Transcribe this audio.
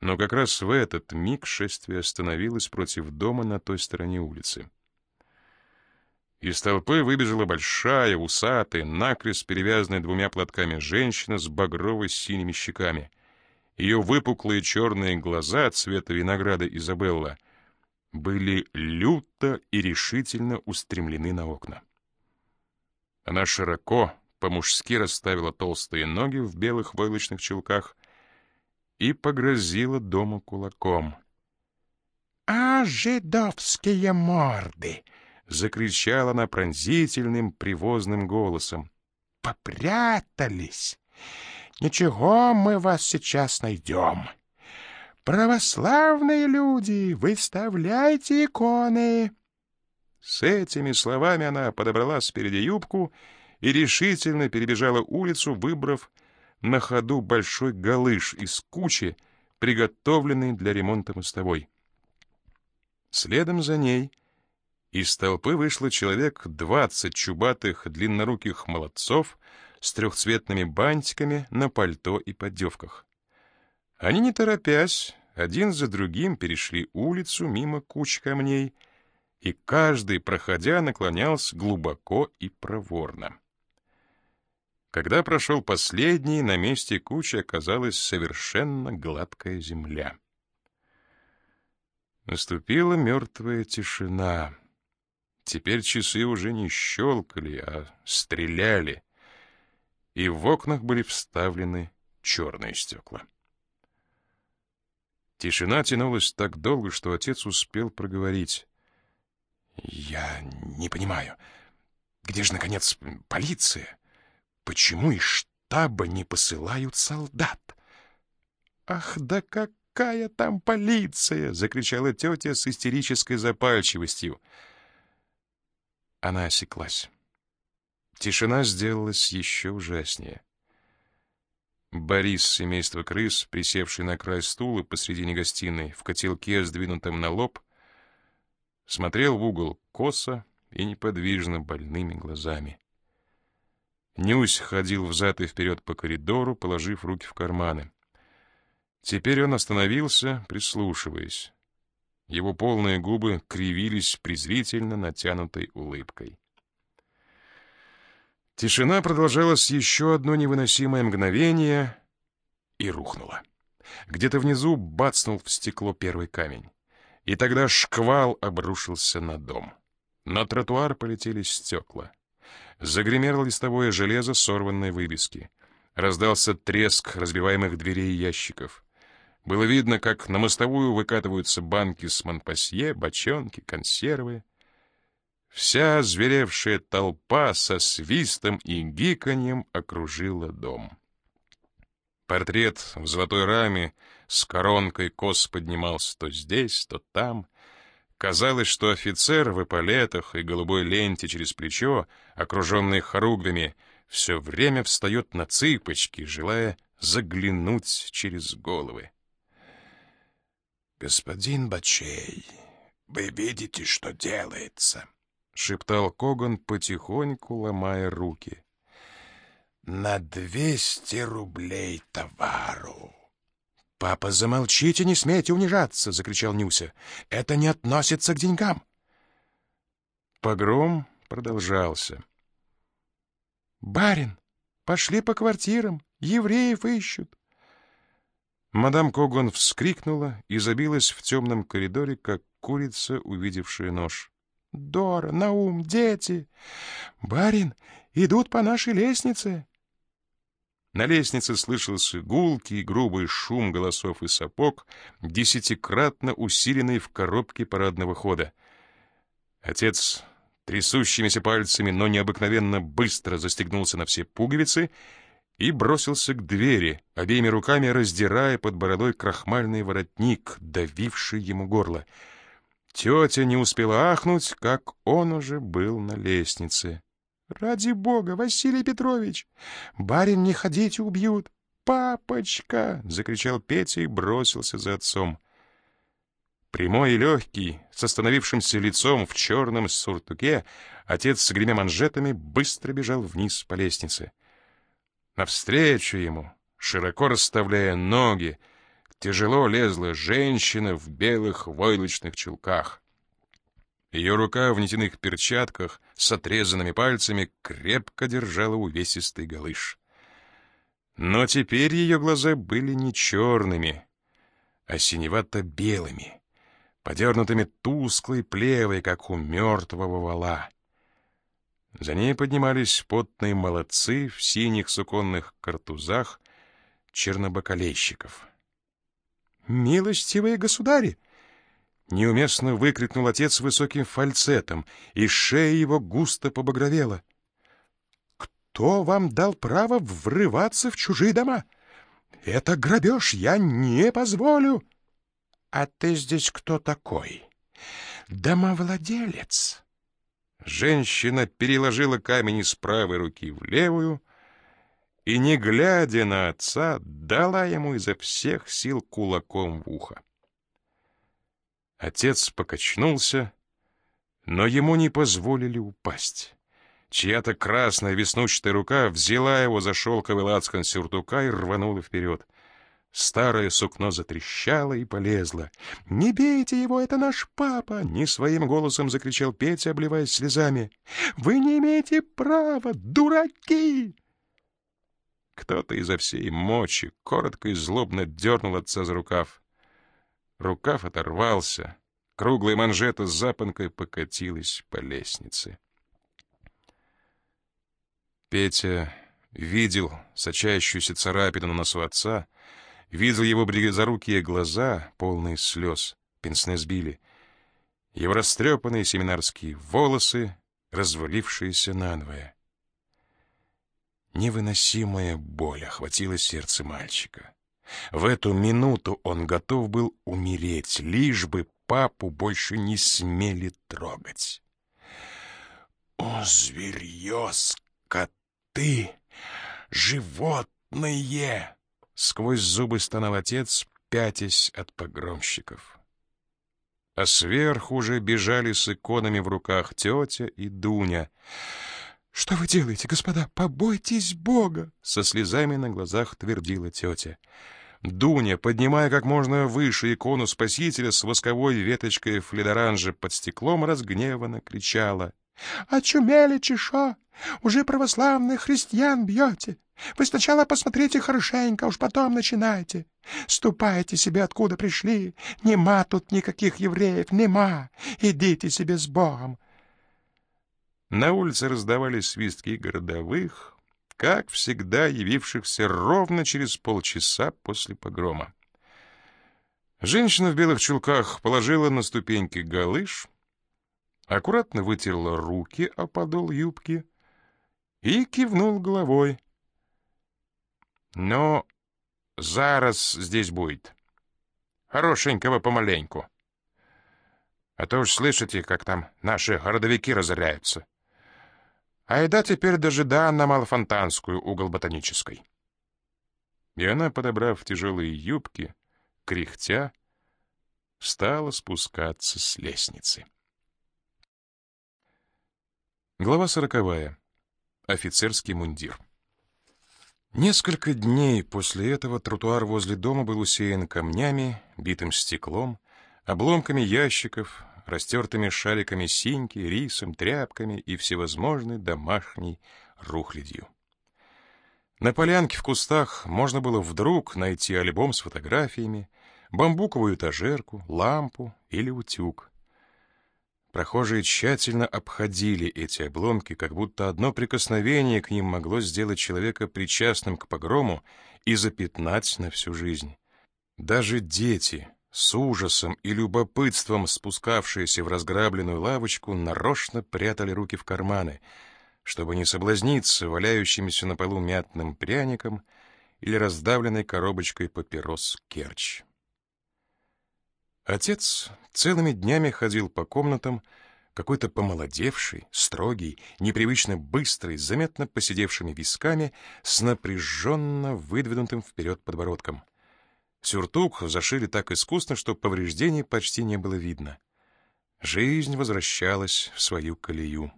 Но как раз в этот миг шествие остановилось против дома на той стороне улицы. Из толпы выбежала большая, усатая, накрест перевязанная двумя платками женщина с багровой синими щеками. Ее выпуклые черные глаза цвета винограда Изабелла были люто и решительно устремлены на окна. Она широко, по-мужски расставила толстые ноги в белых войлочных чулках и погрозила дому кулаком. «А, жидовские морды!» — закричала она пронзительным, привозным голосом. «Попрятались! Ничего, мы вас сейчас найдем. Православные люди, выставляйте иконы!» С этими словами она подобрала спереди юбку и решительно перебежала улицу, выбрав на ходу большой галыш из кучи, приготовленный для ремонта мостовой. Следом за ней из толпы вышло человек двадцать чубатых длинноруких молодцов с трехцветными бантиками на пальто и поддевках. Они, не торопясь, один за другим перешли улицу мимо куч камней, и каждый, проходя, наклонялся глубоко и проворно. Когда прошел последний, на месте кучи оказалась совершенно гладкая земля. Наступила мертвая тишина. Теперь часы уже не щелкали, а стреляли, и в окнах были вставлены черные стекла. Тишина тянулась так долго, что отец успел проговорить. «Я не понимаю, где же, наконец, полиция? Почему из штаба не посылают солдат?» «Ах, да какая там полиция!» — закричала тетя с истерической запальчивостью. Она осеклась. Тишина сделалась еще ужаснее. Борис, семейство крыс, присевший на край стула посредине гостиной, в котелке, сдвинутом на лоб, смотрел в угол косо и неподвижно больными глазами. Нюсь ходил взад и вперед по коридору, положив руки в карманы. Теперь он остановился, прислушиваясь. Его полные губы кривились презрительно натянутой улыбкой. Тишина продолжалась еще одно невыносимое мгновение и рухнула. Где-то внизу бацнул в стекло первый камень. И тогда шквал обрушился на дом. На тротуар полетели стекла. Загремело листовое железо сорванной вывески. Раздался треск разбиваемых дверей ящиков. Было видно, как на мостовую выкатываются банки с манпасье, бочонки, консервы. Вся зверевшая толпа со свистом и гиканьем окружила дом. Портрет в золотой раме с коронкой кос поднимался то здесь, то там. Казалось, что офицер в эполетах и голубой ленте через плечо, окруженный хоругвями, все время встает на цыпочки, желая заглянуть через головы. «Господин Бачей, вы видите, что делается?» — шептал Коган, потихоньку ломая руки. «На двести рублей товару». «Папа, замолчите, не смейте унижаться!» — закричал Нюся. «Это не относится к деньгам!» Погром продолжался. «Барин, пошли по квартирам, евреев ищут!» Мадам Коган вскрикнула и забилась в темном коридоре, как курица, увидевшая нож. «Дора, Наум, дети! Барин, идут по нашей лестнице!» На лестнице слышался гулкий, грубый шум голосов и сапог, десятикратно усиленный в коробке парадного хода. Отец трясущимися пальцами, но необыкновенно быстро застегнулся на все пуговицы и бросился к двери, обеими руками раздирая под бородой крахмальный воротник, давивший ему горло. Тетя не успела ахнуть, как он уже был на лестнице. «Ради бога, Василий Петрович! Барин, не ходите, убьют! Папочка!» — закричал Петя и бросился за отцом. Прямой и легкий, с остановившимся лицом в черном суртуке, отец с гремя манжетами быстро бежал вниз по лестнице. Навстречу ему, широко расставляя ноги, тяжело лезла женщина в белых войлочных чулках. Ее рука в нитяных перчатках с отрезанными пальцами крепко держала увесистый галыш. Но теперь ее глаза были не черными, а синевато-белыми, подернутыми тусклой плевой, как у мертвого вала. За ней поднимались потные молодцы в синих суконных картузах чернобоколейщиков. «Милостивые государи!» Неуместно выкрикнул отец высоким фальцетом, и шея его густо побагровела. «Кто вам дал право врываться в чужие дома? Это грабеж, я не позволю!» «А ты здесь кто такой?» «Домовладелец!» Женщина переложила камень из правой руки в левую и, не глядя на отца, дала ему изо всех сил кулаком в ухо. Отец покачнулся, но ему не позволили упасть. Чья-то красная веснущатая рука взяла его за шелковый лацкан сюртука и рванула вперед. Старое сукно затрещало и полезло. «Не бейте его, это наш папа!» — не своим голосом закричал Петя, обливаясь слезами. «Вы не имеете права, дураки!» Кто-то изо всей мочи коротко и злобно дернул отца за рукав. Рукав оторвался, круглая манжета с запонкой покатилась по лестнице. Петя видел сочащуюся царапину на носу отца, видел его близорукие глаза, полные слез, пенсне сбили, его растрепанные семинарские волосы, развалившиеся надвое. Невыносимая боль охватила сердце мальчика. В эту минуту он готов был умереть, лишь бы папу больше не смели трогать. «О, зверье, скоты, животные!» Сквозь зубы стонал отец, пятясь от погромщиков. А сверху уже бежали с иконами в руках тетя и Дуня. «Что вы делаете, господа? Побойтесь Бога!» Со слезами на глазах твердила тетя. Дуня, поднимая как можно выше икону Спасителя с восковой веточкой фледоранжа под стеклом, разгневанно кричала. «Очумели, чешо! Уже православных христиан бьете! Вы сначала посмотрите хорошенько, уж потом начинайте! Ступайте себе, откуда пришли! Нема тут никаких евреев, нема! Идите себе с Богом!» На улице раздавались свистки городовых, как всегда явившихся ровно через полчаса после погрома. Женщина в белых чулках положила на ступеньки галыш, аккуратно вытерла руки о подол юбки и кивнул головой. «Но зараз здесь будет. Хорошенького помаленьку. А то уж слышите, как там наши городовики разоряются». Айда теперь дожида на Малофонтанскую, угол Ботанической. И она, подобрав тяжелые юбки, кряхтя, стала спускаться с лестницы. Глава сороковая. Офицерский мундир. Несколько дней после этого тротуар возле дома был усеян камнями, битым стеклом, обломками ящиков, растертыми шариками синьки, рисом, тряпками и всевозможной домашней рухлядью. На полянке в кустах можно было вдруг найти альбом с фотографиями, бамбуковую этажерку, лампу или утюг. Прохожие тщательно обходили эти обломки, как будто одно прикосновение к ним могло сделать человека причастным к погрому и запятнать на всю жизнь. Даже дети, с ужасом и любопытством спускавшиеся в разграбленную лавочку нарочно прятали руки в карманы, чтобы не соблазниться валяющимися на полу мятным пряником или раздавленной коробочкой папирос керч. Отец целыми днями ходил по комнатам, какой-то помолодевший, строгий, непривычно быстрый, заметно посидевшими висками, с напряженно выдвинутым вперед подбородком — Сюртук зашили так искусно, что повреждений почти не было видно. Жизнь возвращалась в свою колею.